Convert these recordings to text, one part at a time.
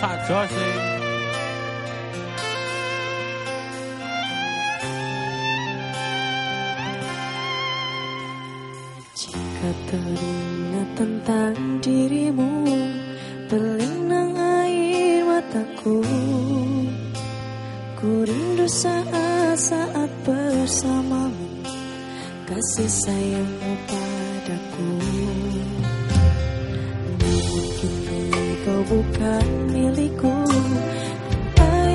sih. Jika teringat tentang dirimu Berlinang air mataku Ku rindu saat-saat bersamamu Kasih sayangmu padaku Namun kini kau bukan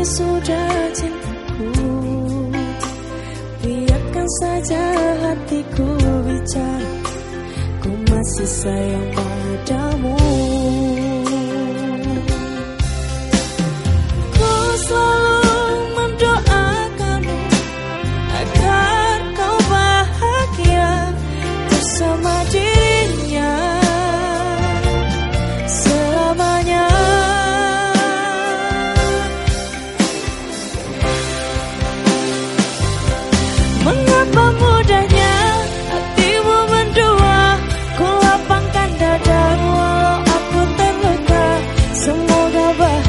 sudah cintaku Biarkan saja hatiku bicara. Ku masih sayang padamu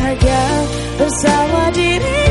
bahagia bersama diri